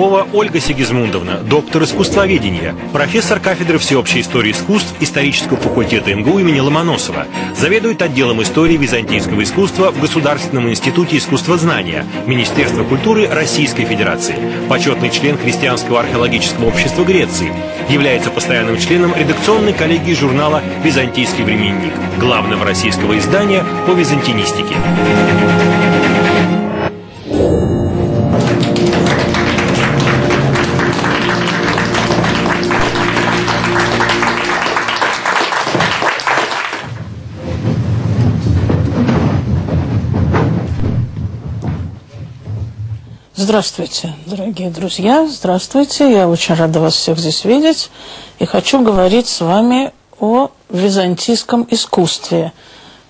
Полякова Ольга Сигизмундовна, доктор искусствоведения, профессор кафедры всеобщей истории искусств исторического факультета МГУ имени Ломоносова, заведует отделом истории византийского искусства в Государственном институте искусствознания Министерства культуры Российской Федерации, почетный член Христианского археологического общества Греции, является постоянным членом редакционной коллегии журнала «Византийский временник», главного российского издания по византинистике. Здравствуйте, дорогие друзья, здравствуйте. Я очень рада вас всех здесь видеть и хочу говорить с вами о византийском искусстве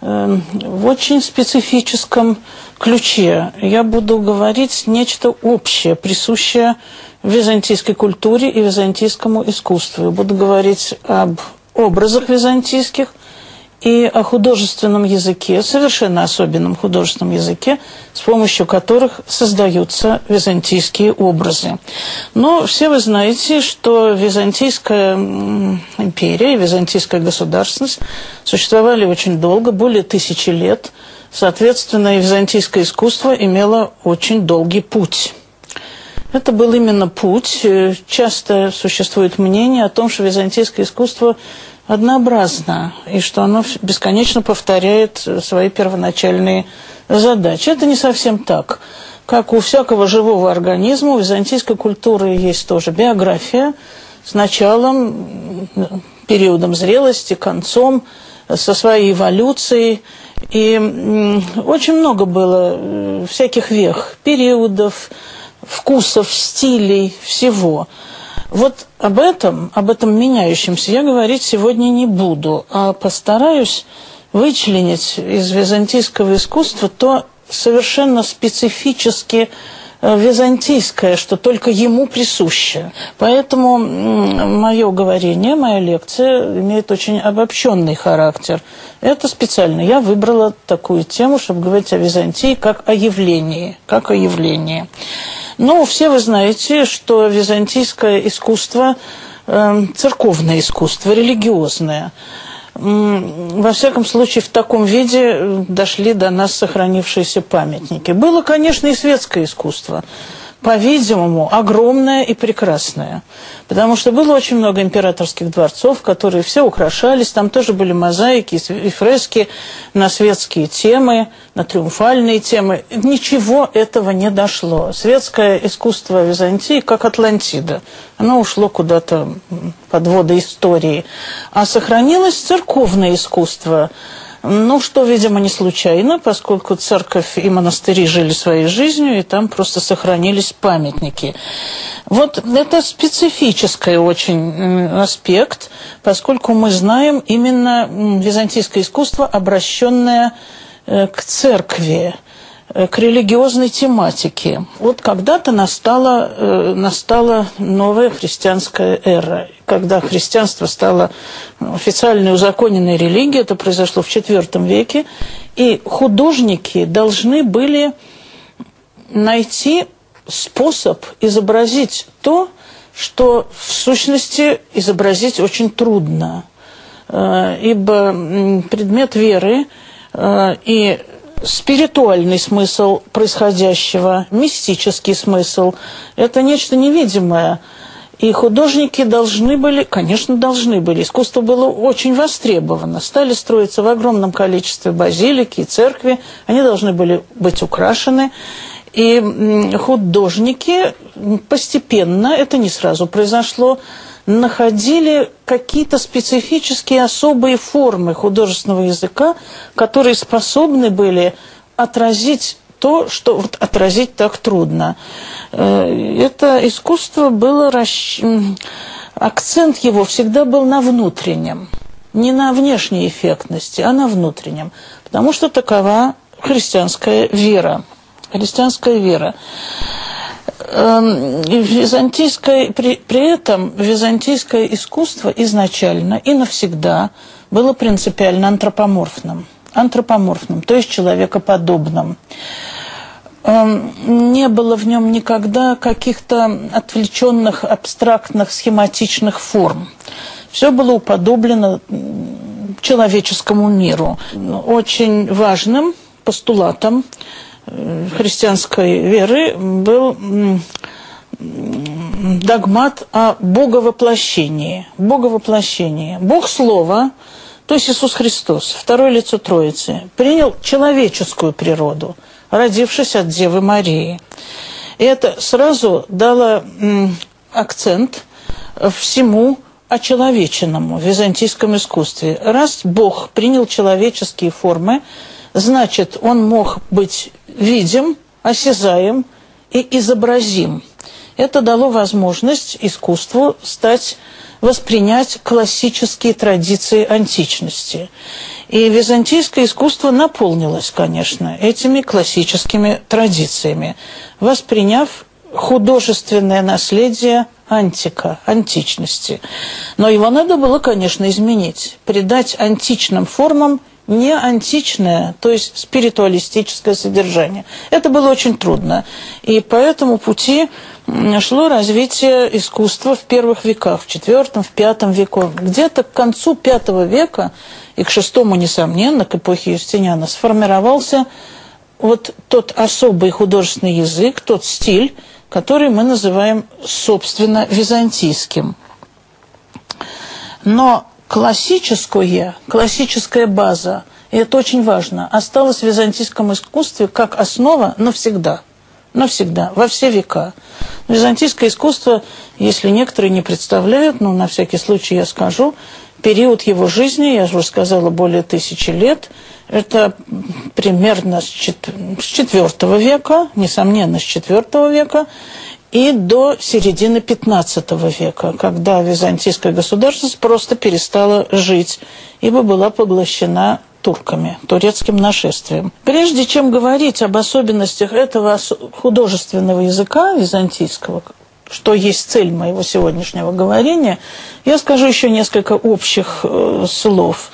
эм, в очень специфическом ключе. Я буду говорить нечто общее, присущее византийской культуре и византийскому искусству. Я буду говорить об образах византийских, и о художественном языке, совершенно особенном художественном языке, с помощью которых создаются византийские образы. Но все вы знаете, что Византийская империя и Византийская государственность существовали очень долго, более тысячи лет. Соответственно, и византийское искусство имело очень долгий путь. Это был именно путь. Часто существует мнение о том, что византийское искусство однообразно, и что оно бесконечно повторяет свои первоначальные задачи. Это не совсем так. Как у всякого живого организма, у византийской культуры есть тоже биография с началом, периодом зрелости, концом, со своей эволюцией. И очень много было э, всяких вех, периодов, вкусов, стилей, всего – вот об этом, об этом меняющемся я говорить сегодня не буду, а постараюсь вычленить из византийского искусства то совершенно специфически э, византийское, что только ему присуще. Поэтому мое говорение, моя лекция имеет очень обобщенный характер. Это специально. Я выбрала такую тему, чтобы говорить о Византии как о явлении. Как о явлении. Ну, все вы знаете, что византийское искусство э, церковное искусство, религиозное. Во всяком случае, в таком виде э, дошли до нас сохранившиеся памятники. Было, конечно, и светское искусство – по-видимому, огромная и прекрасная. Потому что было очень много императорских дворцов, которые все украшались. Там тоже были мозаики и фрески на светские темы, на триумфальные темы. Ничего этого не дошло. Светское искусство Византии, как Атлантида, оно ушло куда-то под воды истории. А сохранилось церковное искусство – ну, что, видимо, не случайно, поскольку церковь и монастыри жили своей жизнью, и там просто сохранились памятники. Вот это специфический очень аспект, поскольку мы знаем именно византийское искусство, обращенное э, к церкви. Э, к религиозной тематике. Вот когда-то настала, э, настала новая христианская эра, когда христианство стало официальной узаконенной религией, это произошло в IV веке, и художники должны были найти способ изобразить то, что в сущности изобразить очень трудно, э, ибо предмет веры и спиритуальный смысл происходящего, мистический смысл. Это нечто невидимое. И художники должны были, конечно, должны были. Искусство было очень востребовано. Стали строиться в огромном количестве базилики и церкви. Они должны были быть украшены. И художники постепенно, это не сразу произошло, находили какие-то специфические особые формы художественного языка, которые способны были отразить то, что вот, отразить так трудно. Э, это искусство было... Расщ... Акцент его всегда был на внутреннем. Не на внешней эффектности, а на внутреннем. Потому что такова христианская вера. Христианская вера. Эм, византийское, при, при этом византийское искусство изначально и навсегда было принципиально антропоморфным. Антропоморфным, то есть человекоподобным. Эм, не было в нем никогда каких-то отвлеченных, абстрактных, схематичных форм. Все было уподоблено человеческому миру. Очень важным постулатом христианской веры был догмат о боговоплощении. Боговоплощении. Бог Слова, то есть Иисус Христос, второе лицо Троицы, принял человеческую природу, родившись от Девы Марии. И это сразу дало акцент всему очеловеченному в византийском искусстве. Раз Бог принял человеческие формы, значит, он мог быть видим, осязаем и изобразим. Это дало возможность искусству стать воспринять классические традиции античности. И византийское искусство наполнилось, конечно, этими классическими традициями, восприняв художественное наследие антика, античности. Но его надо было, конечно, изменить, придать античным формам не античное, то есть спиритуалистическое содержание. Это было очень трудно. И по этому пути шло развитие искусства в первых веках, в четвертом, в пятом веку. Где-то к концу пятого века и к шестому, несомненно, к эпохе Юстиниана, сформировался вот тот особый художественный язык, тот стиль, который мы называем, собственно, византийским. Но классическое, классическая база, и это очень важно, осталась в византийском искусстве как основа навсегда. Навсегда, во все века. Византийское искусство, если некоторые не представляют, но на всякий случай я скажу, период его жизни, я уже сказала, более тысячи лет, это примерно с IV века, несомненно, с IV века, и до середины XV века, когда византийское государство просто перестало жить, ибо была поглощена турками, турецким нашествием. Прежде чем говорить об особенностях этого художественного языка византийского, что есть цель моего сегодняшнего говорения, я скажу еще несколько общих э, слов.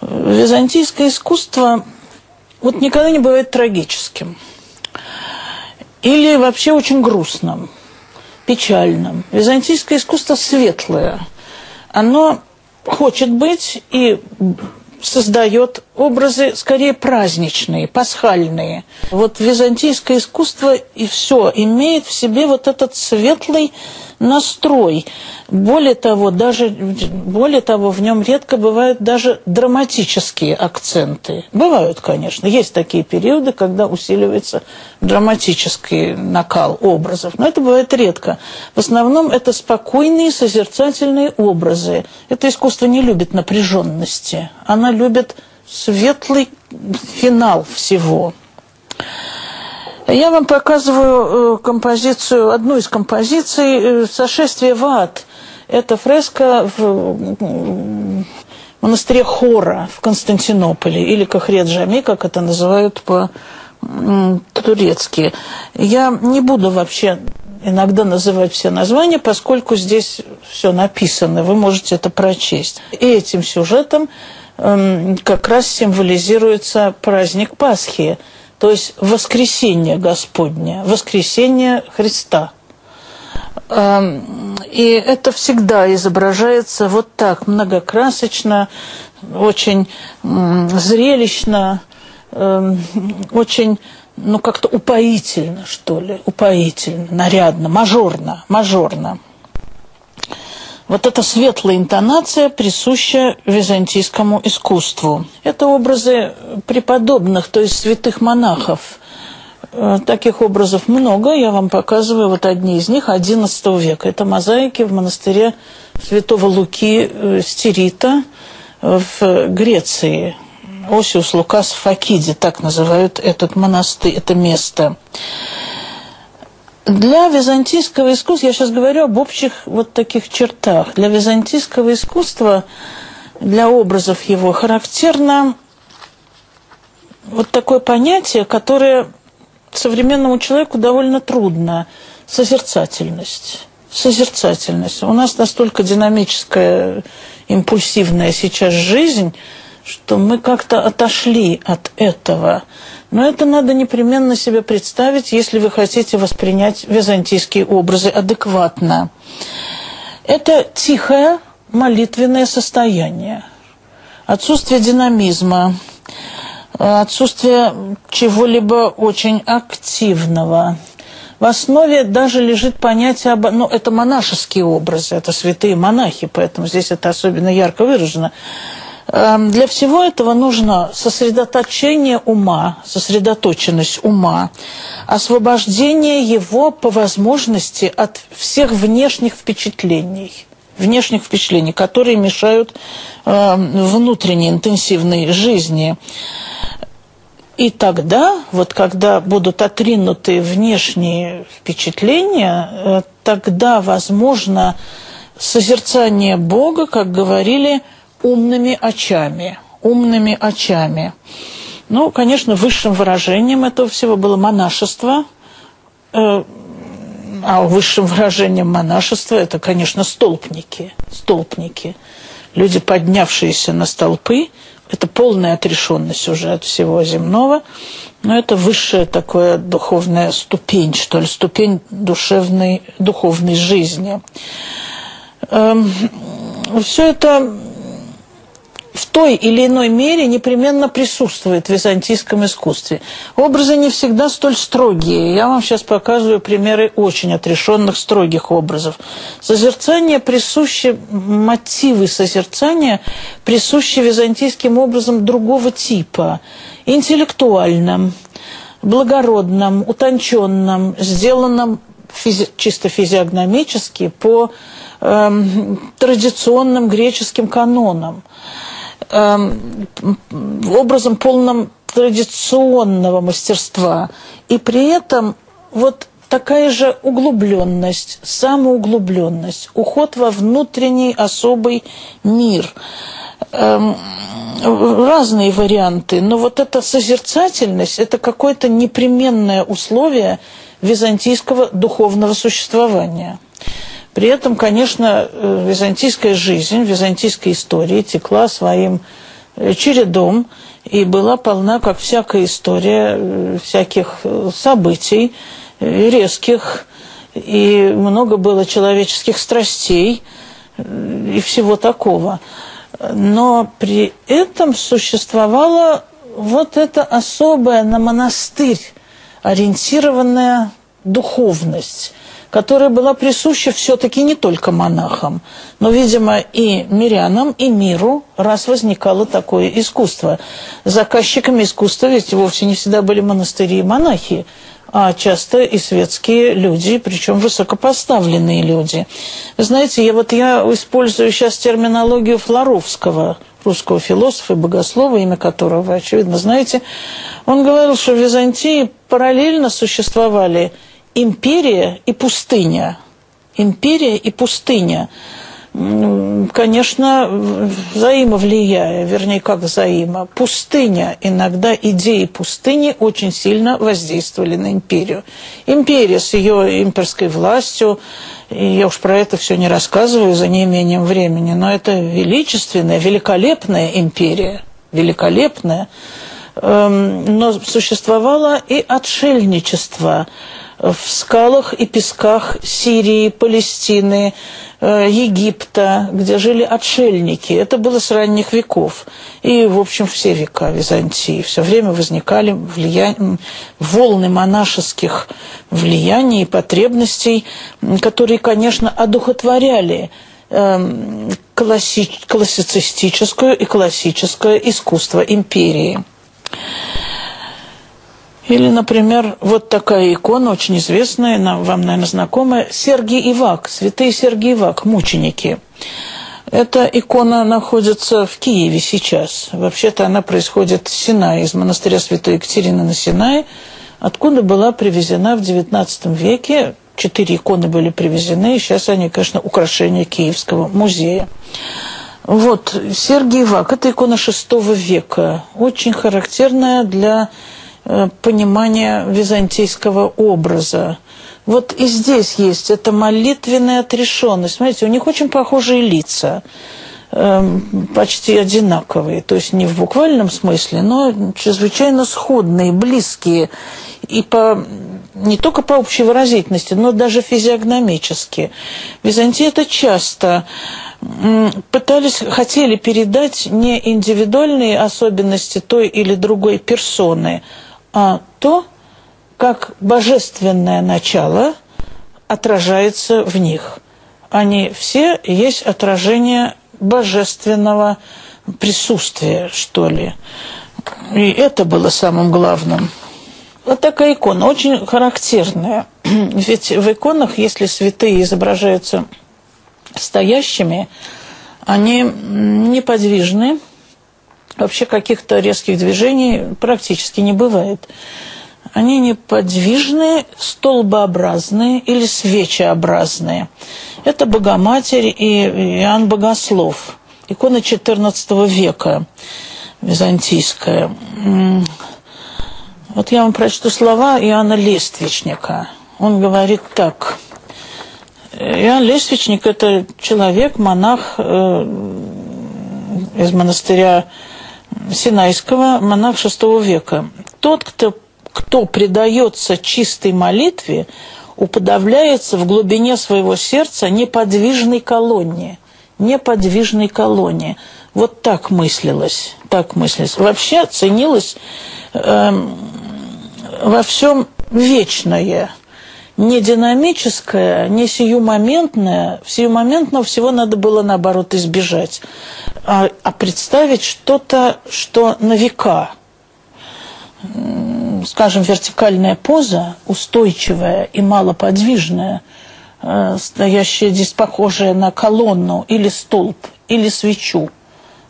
Византийское искусство вот никогда не бывает трагическим или вообще очень грустным, печальным. Византийское искусство светлое. Оно хочет быть и создает образы скорее праздничные, пасхальные. Вот византийское искусство и все имеет в себе вот этот светлый настрой. Более того, даже, более того, в нем редко бывают даже драматические акценты. Бывают, конечно. Есть такие периоды, когда усиливается драматический накал образов. Но это бывает редко. В основном это спокойные, созерцательные образы. Это искусство не любит напряженности. Она любит светлый финал всего. Я вам показываю э, композицию, одну из композиций э, «Сошествие в ад». Это фреска в монастыре Хора в Константинополе, или Кахред-Жами, как это называют по-турецки. Я не буду вообще иногда называть все названия, поскольку здесь все написано, вы можете это прочесть. И этим сюжетом как раз символизируется праздник Пасхи – то есть воскресение Господне, воскресение Христа. Эм, и это всегда изображается вот так, многокрасочно, очень зрелищно, эм, очень, ну, как-то упоительно, что ли, упоительно, нарядно, мажорно, мажорно. Вот эта светлая интонация присуща византийскому искусству. Это образы преподобных, то есть святых монахов. Э, таких образов много, я вам показываю вот одни из них XI века. Это мозаики в монастыре святого Луки э, Стерита в Греции. Осиус Лукас Факиди, так называют этот монастырь, это место. Для византийского искусства, я сейчас говорю об общих вот таких чертах, для византийского искусства, для образов его характерно вот такое понятие, которое современному человеку довольно трудно – созерцательность. Созерцательность. У нас настолько динамическая, импульсивная сейчас жизнь, что мы как-то отошли от этого – Но это надо непременно себе представить, если вы хотите воспринять византийские образы адекватно. Это тихое молитвенное состояние, отсутствие динамизма, отсутствие чего-либо очень активного. В основе даже лежит понятие об... Ну, это монашеские образы, это святые монахи, поэтому здесь это особенно ярко выражено. Эм, для всего этого нужно сосредоточение ума, сосредоточенность ума, освобождение его по возможности от всех внешних впечатлений внешних впечатлений, которые мешают э, внутренней интенсивной жизни. И тогда, вот когда будут отринуты внешние впечатления, э, тогда возможно созерцание Бога, как говорили, умными очами. Умными очами. Ну, конечно, высшим выражением этого всего было монашество, э, а высшим выражением монашества это, конечно, столпники. Столпники. Люди, поднявшиеся на столпы, это полная отрешенность уже от всего земного, но это высшая такая духовная ступень, что ли, ступень душевной, духовной жизни. Эм, все это той или иной мере непременно присутствует в византийском искусстве. Образы не всегда столь строгие. Я вам сейчас показываю примеры очень отрешенных, строгих образов. Созерцание присуще, мотивы созерцания присущи византийским образом другого типа. Интеллектуальным, благородным, утонченным, сделанным физи чисто физиогномически по эм, традиционным греческим канонам э, образом полным традиционного мастерства. И при этом вот такая же углубленность, самоуглубленность, уход во внутренний особый мир. Эм, разные варианты, но вот эта созерцательность – это какое-то непременное условие византийского духовного существования. При этом, конечно, э, византийская жизнь, византийская история текла своим э, чередом и была полна, как всякая история, э, всяких событий резких, и много было человеческих страстей и всего такого. Но при этом существовала вот эта особая на монастырь ориентированная духовность – которая была присуща все-таки не только монахам, но, видимо, и мирянам, и миру, раз возникало такое искусство. Заказчиками искусства ведь вовсе не всегда были монастыри и монахи, а часто и светские люди, причем высокопоставленные люди. Знаете, я вот я использую сейчас терминологию Флоровского, русского философа и богослова, имя которого вы, очевидно, знаете. Он говорил, что в Византии параллельно существовали империя и пустыня. Империя и пустыня. Конечно, взаимовлияя, вернее, как взаимо. Пустыня, иногда идеи пустыни очень сильно воздействовали на империю. Империя с ее имперской властью, и я уж про это все не рассказываю за неимением времени, но это величественная, великолепная империя, великолепная, но существовало и отшельничество – в скалах и песках Сирии, Палестины, э, Египта, где жили отшельники. Это было с ранних веков. И, в общем, все века Византии. Все время возникали влияния, волны монашеских влияний и потребностей, которые, конечно, одухотворяли эм, класси классицистическое и классическое искусство империи. Или, например, вот такая икона, очень известная, вам, наверное, знакомая, Сергий Ивак, святые Сергий Ивак, мученики. Эта икона находится в Киеве сейчас. Вообще-то она происходит с Синая, из монастыря Святой Екатерины на Синае, откуда была привезена в XIX веке. Четыре иконы были привезены, и сейчас они, конечно, украшения Киевского музея. Вот, Сергий Ивак, это икона VI века, очень характерная для Э, понимание византийского образа. Вот и здесь есть эта молитвенная отрешенность. Смотрите, у них очень похожие лица. эм, почти одинаковые, то есть не в буквальном смысле, но чрезвычайно сходные, близкие и по не только по общей выразительности, но даже физиогномически. В Византии это часто пытались, хотели передать не индивидуальные особенности той или другой персоны, а то, как божественное начало отражается в них. Они все есть отражение божественного присутствия, что ли. И это было самым главным. Вот такая икона, очень характерная. Ведь в иконах, если святые изображаются стоящими, они неподвижны, вообще каких-то резких движений практически не бывает. Они неподвижные, столбообразные или свечеобразные. Это Богоматерь и Иоанн Богослов, икона XIV века, византийская. Вот я вам прочту слова Иоанна Лествичника. Он говорит так. Иоанн Лествичник – это человек, монах э, из монастыря Синайского, монах VI века. Тот, кто, кто предается чистой молитве, уподавляется в глубине своего сердца неподвижной колонне. Неподвижной колонне. Вот так мыслилось. Так мыслилось. Вообще ценилось э, во всем вечное – не динамическое, не сиюмоментное. Сиюмоментного всего надо было, наоборот, избежать. А, а представить что-то, что на века. Скажем, вертикальная поза, устойчивая и малоподвижная, э, стоящая здесь похожая на колонну или столб, или свечу.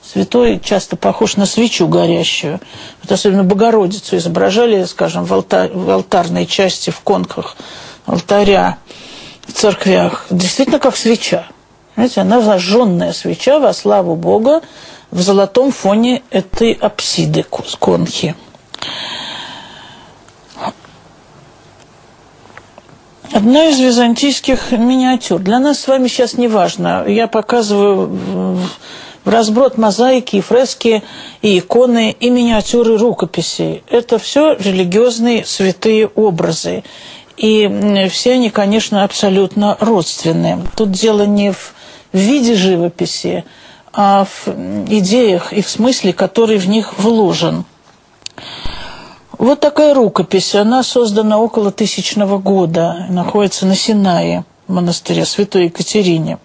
Святой часто похож на свечу горящую. Вот особенно Богородицу изображали, скажем, в, алтар, в алтарной части, в конках алтаря в церквях, действительно как свеча. Знаете, она зажженная свеча во славу Бога в золотом фоне этой апсиды конхи. Одна из византийских миниатюр. Для нас с вами сейчас не важно. Я показываю в разброд мозаики, и фрески, и иконы, и миниатюры рукописей. Это все религиозные святые образы. И все они, конечно, абсолютно родственные. Тут дело не в виде живописи, а в идеях и в смысле, который в них вложен. Вот такая рукопись, она создана около тысячного года, находится на Синае, в монастыре Святой Екатерине.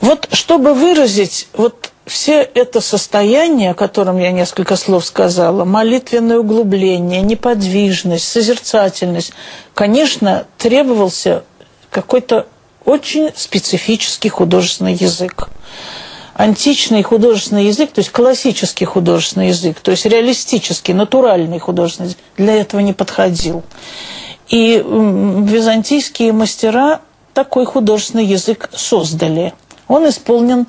Вот чтобы выразить вот все это состояние, о котором я несколько слов сказала, молитвенное углубление, неподвижность, созерцательность, конечно, требовался какой-то очень специфический художественный язык. Античный художественный язык, то есть классический художественный язык, то есть реалистический, натуральный художественный язык, для этого не подходил. И византийские мастера такой художественный язык создали. Он исполнен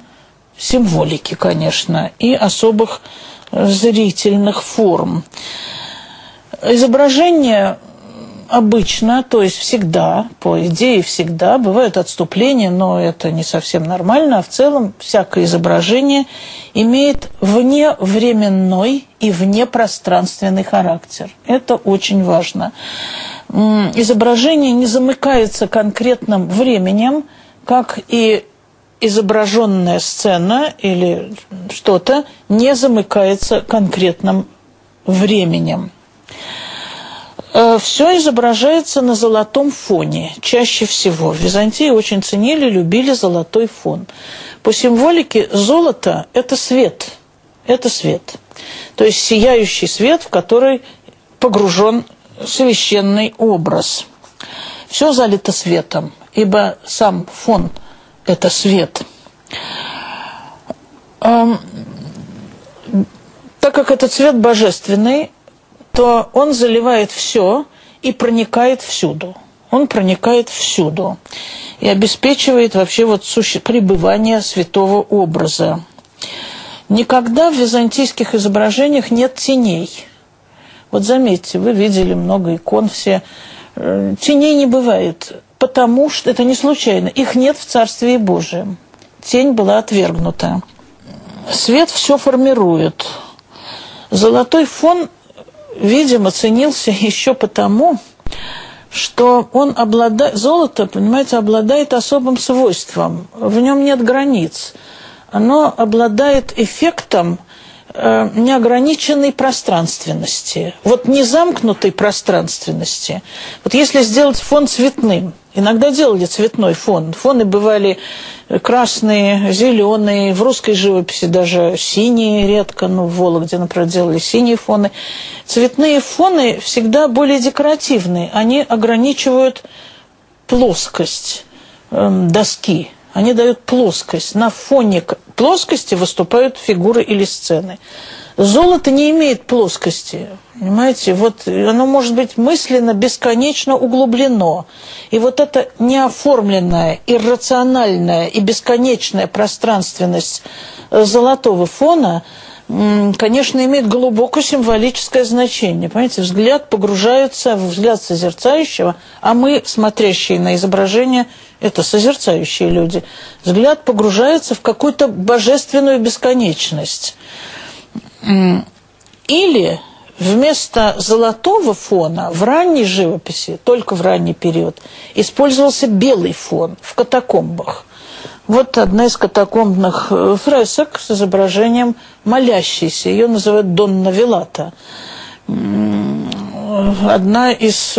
символики, конечно, и особых зрительных форм. Изображение обычно, то есть всегда, по идее всегда, бывают отступления, но это не совсем нормально, а в целом всякое изображение имеет вневременной и внепространственный характер. Это очень важно. Изображение не замыкается конкретным временем, как и изображенная сцена или что-то не замыкается конкретным временем. Э, Все изображается на золотом фоне, чаще всего. Византии очень ценили, любили золотой фон. По символике золото – это свет, это свет. То есть сияющий свет, в который погружен священный образ. Все залито светом, ибо сам фон – это свет. Так как этот свет божественный, то он заливает все и проникает всюду. Он проникает всюду и обеспечивает вообще вот пребывание святого образа. Никогда в византийских изображениях нет теней. Вот заметьте, вы видели много икон все. Э, теней не бывает потому что это не случайно. Их нет в Царстве Божьем. тень была отвергнута. Свет все формирует. Золотой фон, видимо, ценился еще потому, что он обладает, золото, понимаете, обладает особым свойством. В нем нет границ. Оно обладает эффектом э, неограниченной пространственности. Вот не замкнутой пространственности. Вот если сделать фон цветным, иногда делали цветной фон. Фоны бывали красные, зеленые, в русской живописи даже синие редко, ну, в Вологде, например, делали синие фоны. Цветные фоны всегда более декоративные, они ограничивают плоскость э, доски, они дают плоскость. На фоне плоскости выступают фигуры или сцены. Золото не имеет плоскости, понимаете? Вот оно может быть мысленно бесконечно углублено. И вот эта неоформленная, иррациональная и бесконечная пространственность э, золотого фона, конечно, имеет глубоко символическое значение. Понимаете, взгляд погружается в взгляд созерцающего, а мы, смотрящие на изображение, это созерцающие люди, взгляд погружается в какую-то божественную бесконечность. Или вместо золотого фона в ранней живописи, только в ранний период, использовался белый фон в катакомбах. Вот одна из катакомбных э, фресок с изображением молящейся. Ее называют Донна Вилата. Одна из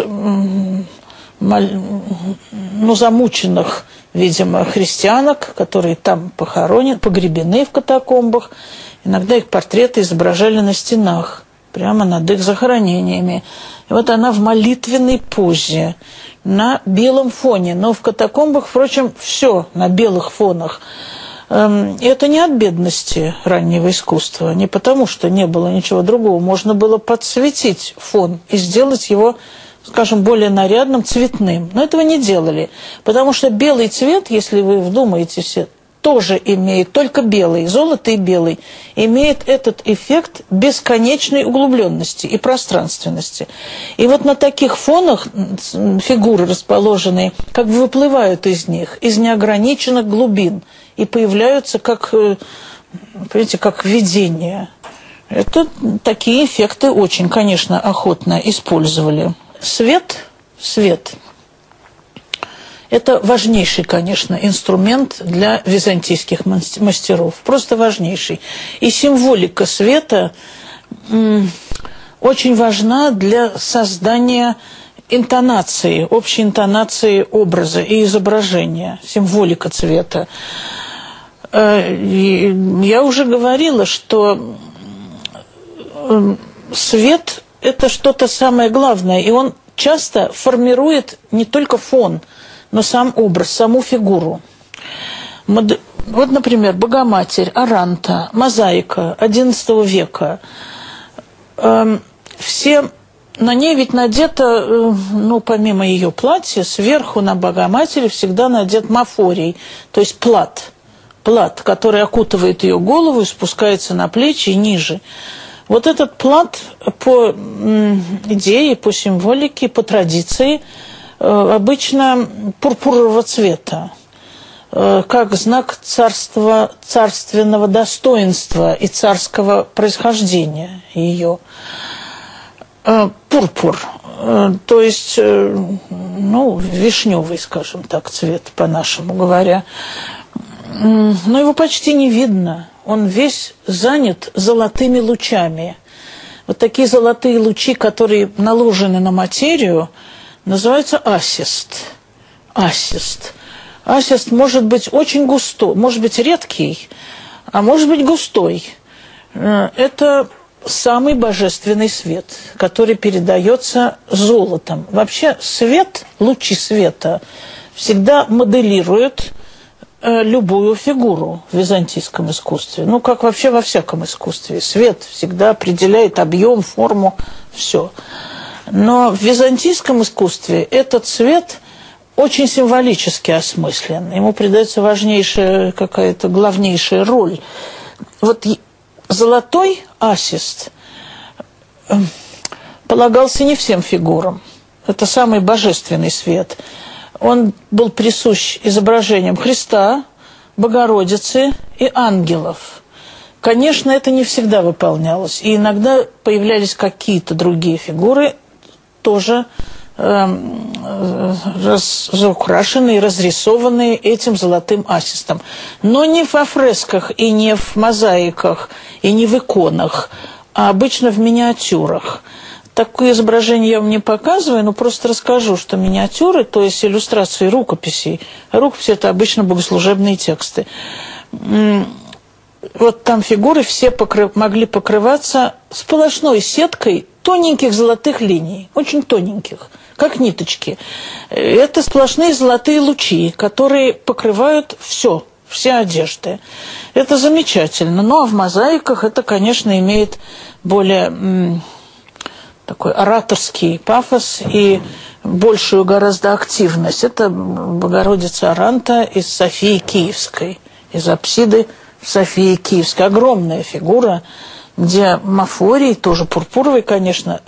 ну, замученных, видимо, христианок, которые там похоронены, погребены в катакомбах. Иногда их портреты изображали на стенах, прямо над их захоронениями. И вот она в молитвенной позе, на белом фоне. Но в катакомбах, впрочем, все на белых фонах. Эм, и это не от бедности раннего искусства, не потому, что не было ничего другого. Можно было подсветить фон и сделать его скажем, более нарядным, цветным. Но этого не делали, потому что белый цвет, если вы вдумаете все, тоже имеет, только белый, золото и белый, имеет этот эффект бесконечной углубленности и пространственности. И вот на таких фонах фигуры расположенные, как бы выплывают из них, из неограниченных глубин, и появляются как, э, понимаете, как видение. Это такие эффекты очень, конечно, охотно использовали. Свет, свет – это важнейший, конечно, инструмент для византийских мастеров. Просто важнейший. И символика света очень важна для создания интонации, общей интонации образа и изображения, символика цвета. Э, я уже говорила, что свет – это что-то самое главное, и он часто формирует не только фон – но сам образ, саму фигуру. Вот, например, Богоматерь, Аранта, мозаика XI века. Эм, все на ней ведь надето, э, ну, помимо ее платья, сверху на Богоматери всегда надет мафорий, то есть плат, плат, который окутывает ее голову и спускается на плечи и ниже. Вот этот плат по идее, по символике, по традиции – Э, обычно пурпурового цвета, э, как знак царства, царственного достоинства и царского происхождения ее. Э, пурпур, то есть, ну, вишневый, скажем так, цвет, по-нашему говоря. Но его почти не видно. Он весь занят золотыми лучами. Вот такие золотые лучи, которые наложены на материю – называется асист. Асист. Асист может быть очень густой, может быть редкий, а может быть густой. Э, это самый божественный свет, который передается золотом. Вообще свет, лучи света всегда моделируют любую фигуру в византийском искусстве. Ну, как вообще во всяком искусстве. Свет всегда определяет объем, форму, все. Но в византийском искусстве этот цвет очень символически осмыслен. Ему придается важнейшая какая-то главнейшая роль. Вот золотой асист эм, полагался не всем фигурам. Это самый божественный свет. Он был присущ изображениям Христа, Богородицы и ангелов. Конечно, это не всегда выполнялось. И иногда появлялись какие-то другие фигуры, тоже эм, разукрашенные, разрисованные этим золотым асистом. Но не во фресках и не в мозаиках и не в иконах, а обычно в миниатюрах. Такое изображение я вам не показываю, но просто расскажу, что миниатюры, то есть иллюстрации рукописей, рукописи – это обычно богослужебные тексты, вот там фигуры все покры... могли покрываться сплошной сеткой тоненьких золотых линий, очень тоненьких, как ниточки. Это сплошные золотые лучи, которые покрывают все, все одежды. Это замечательно. Ну, а в мозаиках это, конечно, имеет более такой ораторский пафос и большую гораздо активность. Это Богородица Аранта из Софии Киевской, из апсиды Софии Киевской. Огромная фигура, где Мафорий, тоже пурпуровый, конечно,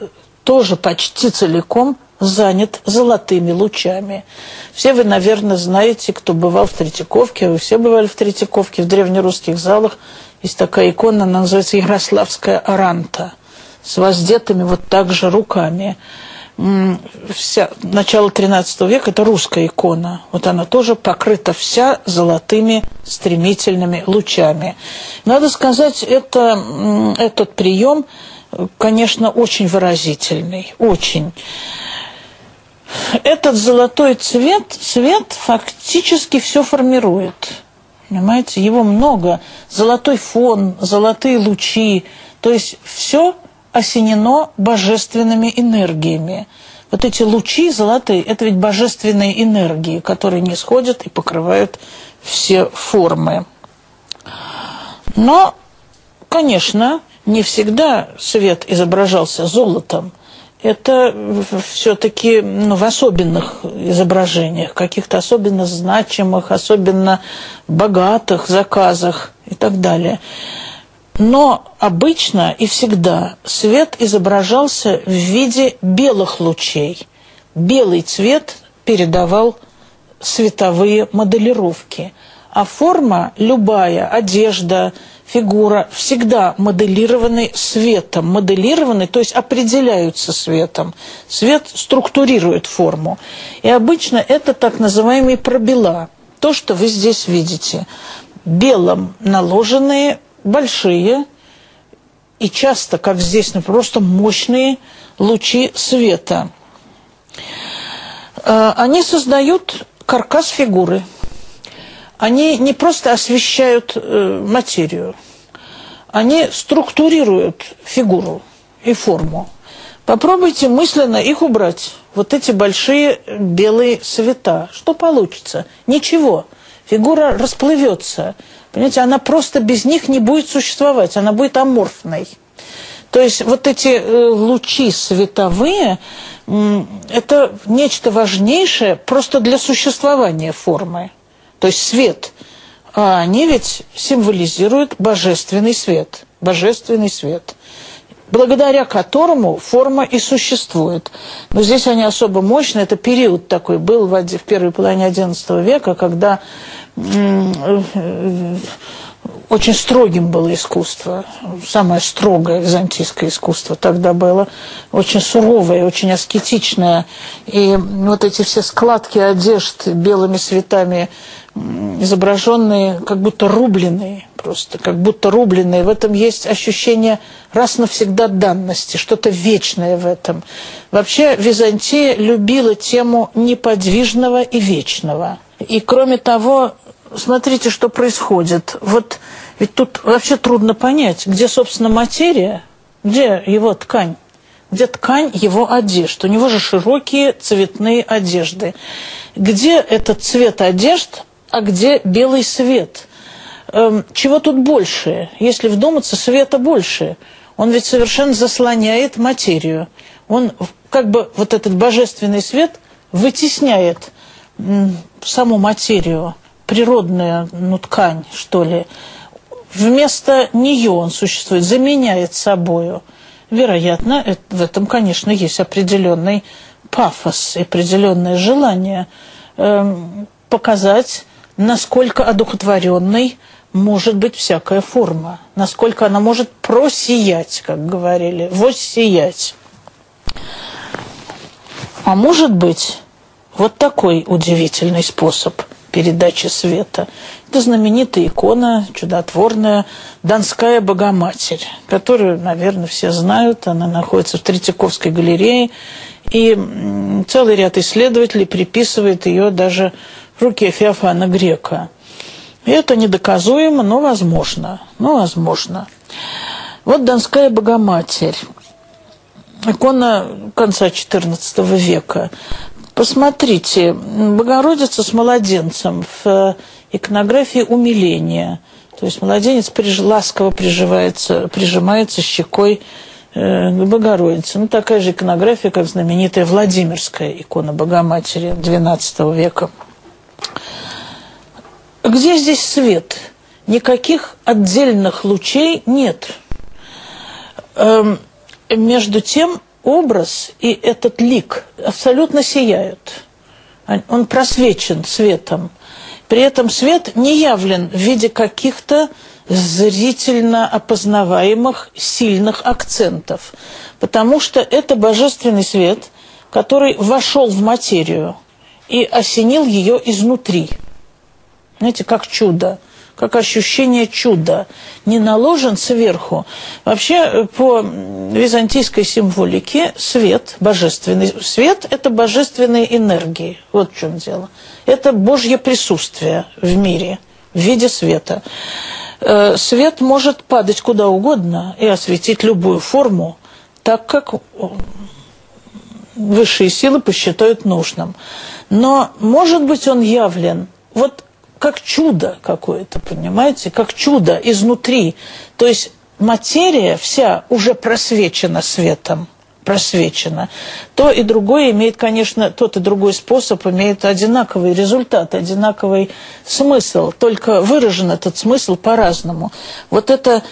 тоже почти целиком занят золотыми лучами. Все вы, наверное, знаете, кто бывал в Третьяковке, вы все бывали в Третьяковке, в древнерусских залах. Есть такая икона, она называется Ярославская Аранта, с воздетыми вот так же руками вся, начало XIII века, это русская икона. Вот она тоже покрыта вся золотыми стремительными лучами. Надо сказать, это, этот прием, конечно, очень выразительный, очень. Этот золотой цвет, цвет фактически все формирует. Понимаете, его много. Золотой фон, золотые лучи. То есть все осенено божественными энергиями. Вот эти лучи золотые, это ведь божественные энергии, которые не сходят и покрывают все формы. Но, конечно, не всегда свет изображался золотом. Это все-таки ну, в особенных изображениях, каких-то особенно значимых, особенно богатых заказах и так далее. Но обычно и всегда свет изображался в виде белых лучей. Белый цвет передавал световые моделировки. А форма, любая, одежда, фигура, всегда моделированы светом. Моделированы, то есть определяются светом. Свет структурирует форму. И обычно это так называемые пробела. То, что вы здесь видите. Белым наложенные большие и часто, как здесь, например, просто мощные лучи света. А, они создают каркас фигуры. Они не просто освещают э, материю, они структурируют фигуру и форму. Попробуйте мысленно их убрать. Вот эти большие белые цвета. Что получится? Ничего. Фигура расплывется. Понимаете, она просто без них не будет существовать, она будет аморфной. То есть вот эти э, лучи световые – это нечто важнейшее просто для существования формы. То есть свет. А они ведь символизируют божественный свет. Божественный свет благодаря которому форма и существует. Но здесь они особо мощные. Это период такой был в первой половине XI века, когда очень строгим было искусство. Самое строгое византийское искусство тогда было. Очень суровое, очень аскетичное. И вот эти все складки одежд белыми цветами изображенные, как будто рубленые просто, как будто рубленные. В этом есть ощущение раз навсегда данности, что-то вечное в этом. Вообще Византия любила тему неподвижного и вечного. И кроме того, смотрите, что происходит. Вот ведь тут вообще трудно понять, где, собственно, материя, где его ткань, где ткань его одежд. У него же широкие цветные одежды. Где этот цвет одежд, а где белый свет? Эм, чего тут больше? Если вдуматься, света больше. Он ведь совершенно заслоняет материю. Он как бы вот этот божественный свет вытесняет саму материю природная ну, ткань, что ли, вместо нее он существует, заменяет собою. Вероятно, в этом, конечно, есть определенный пафос, определенное желание э, показать насколько одухотворенной может быть всякая форма, насколько она может просиять, как говорили, воссиять. А может быть, вот такой удивительный способ передачи света. Это знаменитая икона, чудотворная Донская Богоматерь, которую, наверное, все знают. Она находится в Третьяковской галерее. И целый ряд исследователей приписывает ее даже в руке Феофана Грека. И это недоказуемо, но возможно. Но возможно. Вот Донская Богоматерь. Икона конца XIV века. Посмотрите, Богородица с младенцем в иконографии умиления. То есть младенец приж... ласково приживается, прижимается щекой э, к Богородице. Ну, такая же иконография, как знаменитая Владимирская икона Богоматери XII века. Где здесь свет? Никаких отдельных лучей нет. Эм, между тем образ и этот лик абсолютно сияют. Он просвечен светом. При этом свет не явлен в виде каких-то зрительно опознаваемых сильных акцентов, потому что это божественный свет, который вошел в материю и осенил ее изнутри. Знаете, как чудо как ощущение чуда, не наложен сверху. Вообще, э, по византийской символике свет, божественный свет – это божественные энергии. Вот в чем дело. Это Божье присутствие в мире в виде света. Э, свет может падать куда угодно и осветить любую форму, так как высшие силы посчитают нужным. Но, может быть, он явлен вот как чудо какое-то, понимаете, как чудо изнутри. То есть материя вся уже просвечена светом, просвечена. То и другое имеет, конечно, тот и другой способ имеет одинаковый результат, одинаковый смысл, только выражен этот смысл по-разному. Вот это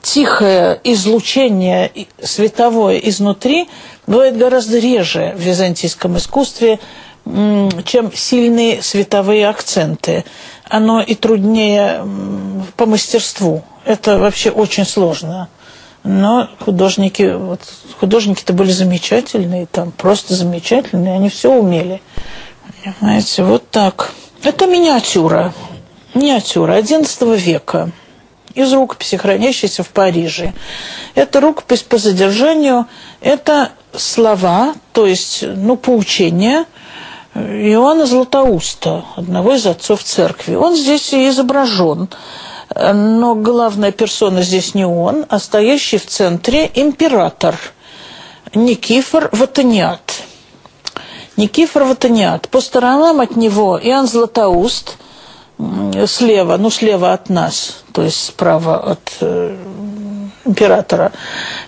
тихое излучение световое изнутри бывает гораздо реже в византийском искусстве, чем сильные световые акценты. Оно и труднее по мастерству. Это вообще очень сложно. Но художники, вот, художники-то были замечательные, там просто замечательные, они все умели. Понимаете, вот так. Это миниатюра. Миниатюра XI века из рукописи, хранящейся в Париже. Это рукопись по задержанию, это слова, то есть, ну, поучения – Иоанна Златоуста, одного из отцов церкви. Он здесь и изображен, но главная персона здесь не он, а стоящий в центре император Никифор Ватаниат. Никифор Ватаниат. По сторонам от него Иоанн Златоуст, слева, ну, слева от нас, то есть справа от э, императора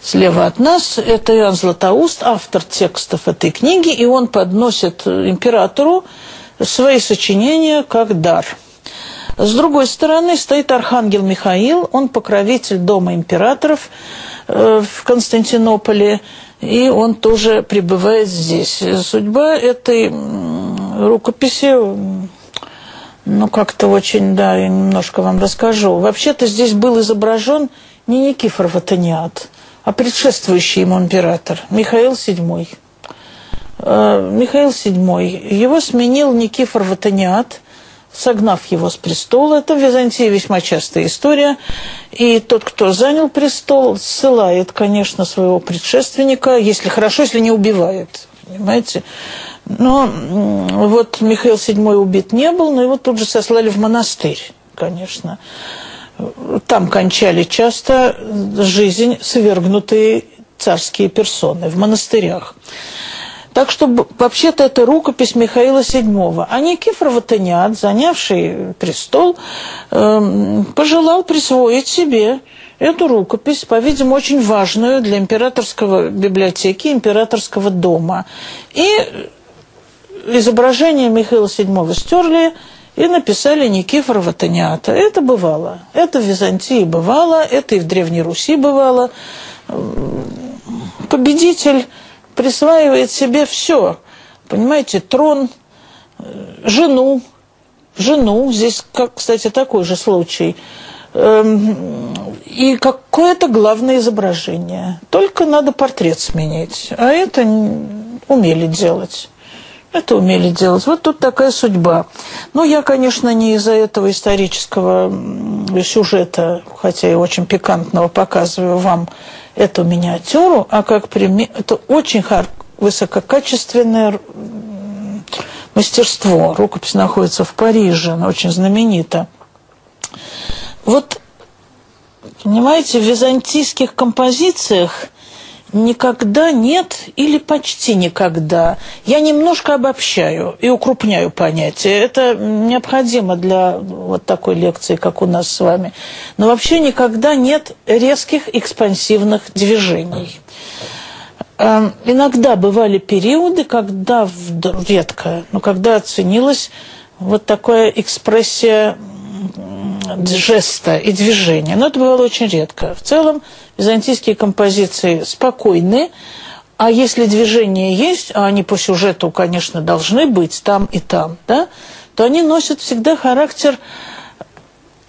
слева от нас. Это Иоанн Златоуст, автор текстов этой книги, и он подносит императору свои сочинения как дар. С другой стороны стоит архангел Михаил, он покровитель дома императоров э, в Константинополе, и он тоже пребывает здесь. Судьба этой рукописи ну, как-то очень, да, я немножко вам расскажу. Вообще-то здесь был изображен не Никифор Ватаниат, а предшествующий ему император Михаил VII. Э, Михаил VII, его сменил Никифор Ватаниат, согнав его с престола. Это в Византии весьма частая история. И тот, кто занял престол, ссылает, конечно, своего предшественника, если хорошо, если не убивает. Понимаете? Но вот Михаил VII убит не был, но его тут же сослали в монастырь, конечно там кончали часто жизнь свергнутые царские персоны в монастырях. Так что вообще-то это рукопись Михаила VII. А Никифор Ватаниат, занявший престол, э, пожелал присвоить себе эту рукопись, по-видимому, очень важную для императорского библиотеки, императорского дома. И изображение Михаила VII стерли, и написали Никифор Ватаниата. Это бывало. Это в Византии бывало, это и в Древней Руси бывало. Победитель присваивает себе все. Понимаете, трон, жену, жену, здесь, как, кстати, такой же случай, эм, и какое-то главное изображение. Только надо портрет сменить, а это умели делать. Это умели делать. Вот тут такая судьба. Но я, конечно, не из-за этого исторического сюжета, хотя и очень пикантного, показываю вам эту миниатюру, а как пример, это очень высококачественное мастерство. Рукопись находится в Париже, она очень знаменита. Вот, понимаете, в византийских композициях никогда нет или почти никогда. Я немножко обобщаю и укрупняю понятие. Это необходимо для вот такой лекции, как у нас с вами. Но вообще никогда нет резких экспансивных движений. Эм, иногда бывали периоды, когда, редко, но когда оценилась вот такая экспрессия жеста и движения. Но это бывало очень редко. В целом византийские композиции спокойны, а если движение есть, а они по сюжету, конечно, должны быть там и там, да, то они носят всегда характер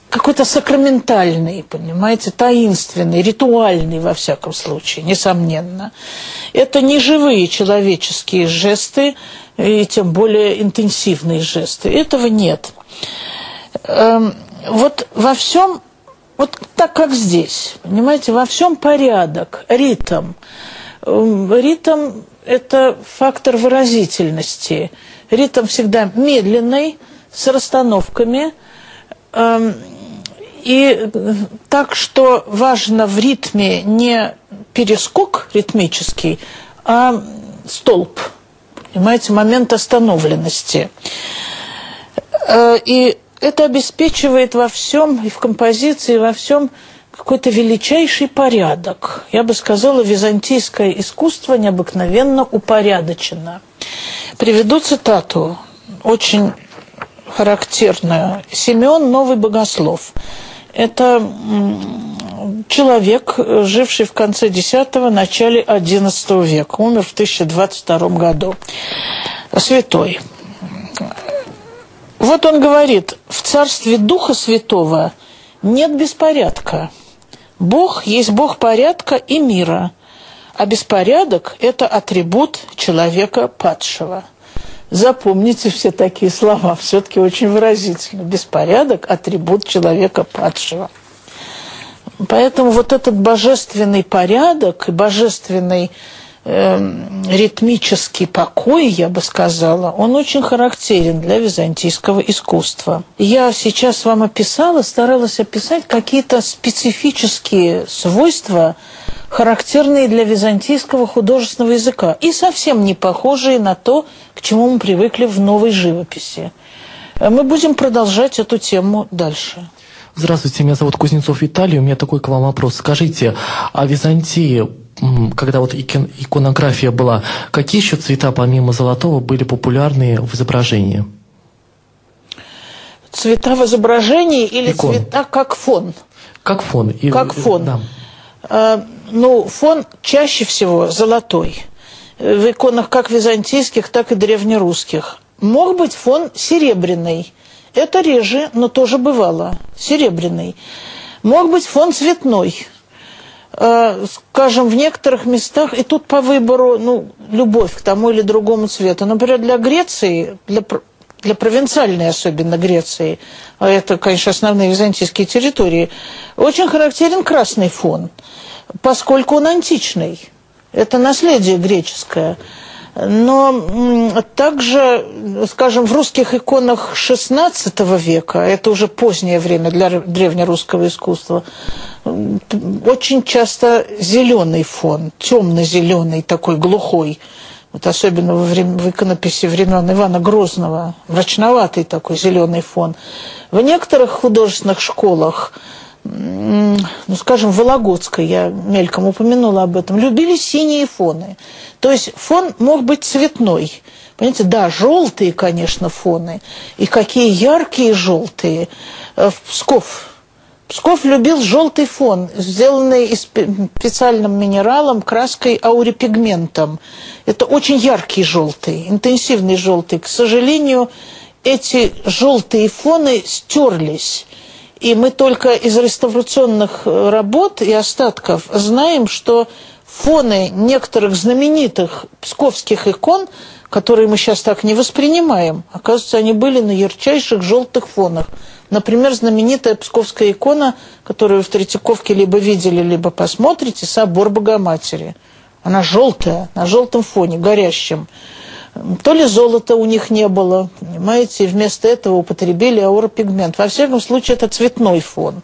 какой-то сакраментальный, понимаете, таинственный, ритуальный во всяком случае, несомненно. Это не живые человеческие жесты, и тем более интенсивные жесты. Этого нет. Эм, вот во всем, вот так как здесь, понимаете, во всем порядок, ритм. Эм, ритм – это фактор выразительности. Ритм всегда медленный, с расстановками эм, – и так что важно в ритме не перескок ритмический, а столб, понимаете, момент остановленности. Э, и это обеспечивает во всем, и в композиции, и во всем какой-то величайший порядок. Я бы сказала, византийское искусство необыкновенно упорядочено. Приведу цитату, очень характерную. Семен Новый Богослов – это человек, живший в конце X-го, начале XI века. Умер в 1022 году. Святой. Вот он говорит, в царстве Духа Святого нет беспорядка. Бог есть Бог порядка и мира, а беспорядок – это атрибут человека падшего – Запомните все такие слова, все-таки очень выразительно. Беспорядок – атрибут человека падшего. Поэтому вот этот божественный порядок и божественный э, ритмический покой, я бы сказала, он очень характерен для византийского искусства. Я сейчас вам описала, старалась описать какие-то специфические свойства – характерные для византийского художественного языка и совсем не похожие на то, к чему мы привыкли в новой живописи. Мы будем продолжать эту тему дальше. Здравствуйте, меня зовут Кузнецов Виталий. У меня такой к вам вопрос. Скажите, а Византии, когда вот иконография была, какие еще цвета помимо золотого были популярны в изображении? Цвета в изображении или Икон. цвета как фон? Как фон. И, как фон. Да. Э, ну, фон чаще всего золотой. В иконах как византийских, так и древнерусских. Мог быть фон серебряный. Это реже, но тоже бывало. Серебряный. Мог быть фон цветной. Э, скажем, в некоторых местах, и тут по выбору, ну, любовь к тому или другому цвету. Например, для Греции, для для провинциальной особенно Греции, а это, конечно, основные византийские территории, очень характерен красный фон, поскольку он античный. Это наследие греческое. Но также, скажем, в русских иконах XVI века, это уже позднее время для древнерусского искусства, очень часто зеленый фон, темно-зеленый, такой глухой – вот особенно во время, в иконописи времен Ивана Грозного, мрачноватый такой зеленый фон. В некоторых художественных школах, ну, скажем, Вологодской, я мельком упомянула об этом, любили синие фоны. То есть фон мог быть цветной. Понимаете, да, желтые, конечно, фоны. И какие яркие желтые. Э, в Псков Псков любил желтый фон, сделанный из специальным минералом, краской аурипигментом. Это очень яркий желтый, интенсивный желтый. К сожалению, эти желтые фоны стерлись. И мы только из реставрационных э, работ и остатков знаем, что фоны некоторых знаменитых псковских икон, которые мы сейчас так не воспринимаем, оказывается, они были на ярчайших желтых фонах. Например, знаменитая псковская икона, которую вы в Третьяковке либо видели, либо посмотрите, собор Богоматери. Она желтая, на желтом фоне, горящем. То ли золота у них не было, понимаете, вместо этого употребили ауропигмент. Во всяком случае, это цветной фон.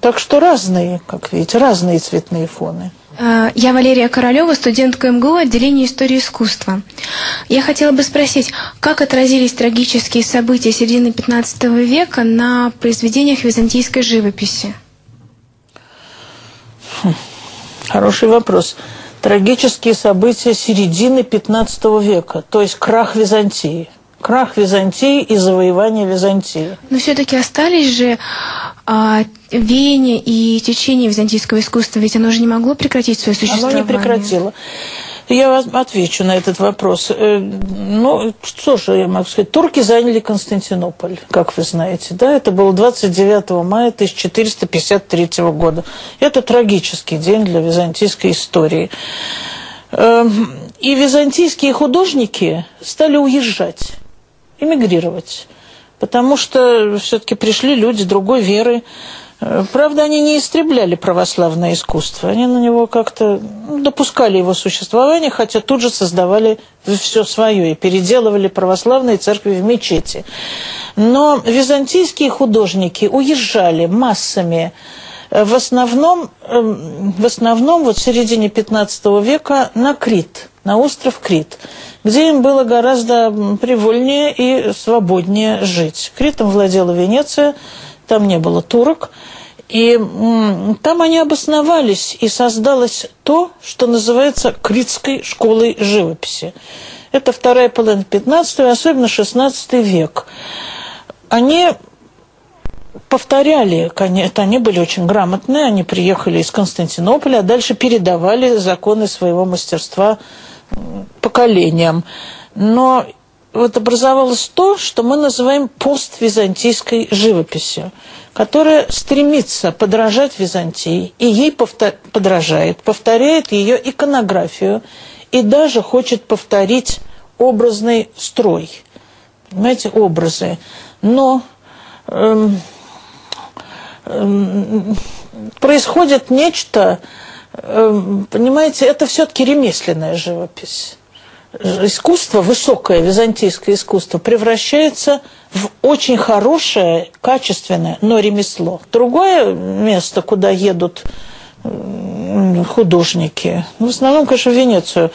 Так что разные, как видите, разные цветные фоны. А, я Валерия Королева, студентка МГУ отделения истории искусства. Я хотела бы спросить, как отразились трагические события середины XV века на произведениях византийской живописи? Хм, хороший вопрос. Трагические события середины XV века, то есть крах Византии – крах Византии и завоевание Византии. Но все-таки остались же а, веяния и течение византийского искусства, ведь оно же не могло прекратить свое существование. Оно не прекратило. Я вам отвечу на этот вопрос. Э, ну, что же я могу сказать? Турки заняли Константинополь, как вы знаете. Да? Это было 29 мая 1453 года. Это трагический день для византийской истории. Эм, и византийские художники стали уезжать эмигрировать. Потому что все-таки пришли люди другой веры. Правда, они не истребляли православное искусство. Они на него как-то допускали его существование, хотя тут же создавали все свое и переделывали православные церкви в мечети. Но византийские художники уезжали массами в основном, эм, в основном вот в середине 15 века на Крит, на остров Крит где им было гораздо привольнее и свободнее жить. Критом владела Венеция, там не было турок, и там они обосновались, и создалось то, что называется Критской школой живописи. Это вторая половина 15 особенно 16 век. Они повторяли, это они были очень грамотные, они приехали из Константинополя, а дальше передавали законы своего мастерства поколениям. Но вот образовалось то, что мы называем поствизантийской живописью, которая стремится подражать Византии, и ей повтор... подражает, повторяет ее иконографию, и даже хочет повторить образный строй. Понимаете, образы. Но эм, эм, происходит нечто, Эм, понимаете, это все-таки ремесленная живопись. Искусство, высокое византийское искусство, превращается в очень хорошее, качественное, но ремесло. Другое место, куда едут художники, ну, в основном, конечно, в Венецию,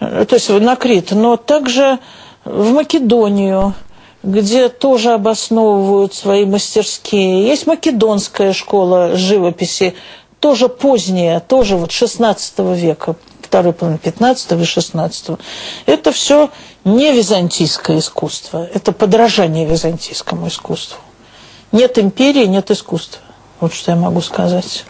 э, то есть на Крит, но также в Македонию, где тоже обосновывают свои мастерские. Есть македонская школа живописи, тоже позднее, тоже вот 16 века, второй половины 15 и 16 это все не византийское искусство, это подражание византийскому искусству. Нет империи, нет искусства. Вот что я могу сказать.